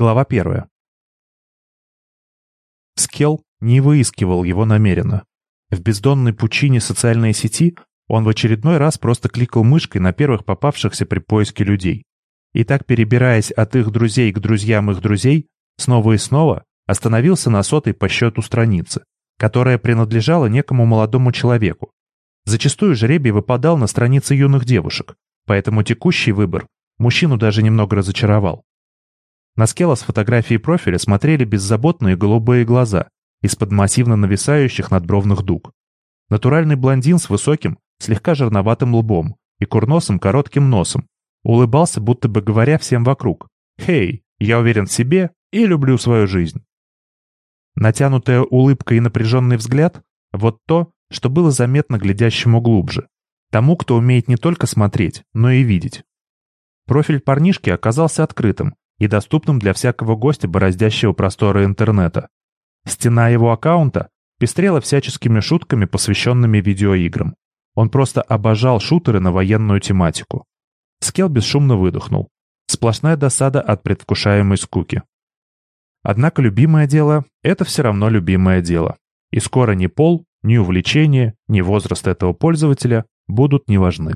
Глава первая. Скелл не выискивал его намеренно. В бездонной пучине социальной сети он в очередной раз просто кликал мышкой на первых попавшихся при поиске людей. И так, перебираясь от их друзей к друзьям их друзей, снова и снова остановился на сотой по счету страницы, которая принадлежала некому молодому человеку. Зачастую жребий выпадал на странице юных девушек, поэтому текущий выбор мужчину даже немного разочаровал. На Скелла с фотографии профиля смотрели беззаботные голубые глаза из-под массивно нависающих надбровных дуг. Натуральный блондин с высоким, слегка жирноватым лбом и курносым коротким носом. Улыбался, будто бы говоря всем вокруг. «Хей, я уверен в себе и люблю свою жизнь». Натянутая улыбка и напряженный взгляд — вот то, что было заметно глядящему глубже. Тому, кто умеет не только смотреть, но и видеть. Профиль парнишки оказался открытым и доступным для всякого гостя, бороздящего просторы интернета. Стена его аккаунта пестрела всяческими шутками, посвященными видеоиграм. Он просто обожал шутеры на военную тематику. Скел бесшумно выдохнул. Сплошная досада от предвкушаемой скуки. Однако любимое дело — это все равно любимое дело. И скоро ни пол, ни увлечение, ни возраст этого пользователя будут не важны.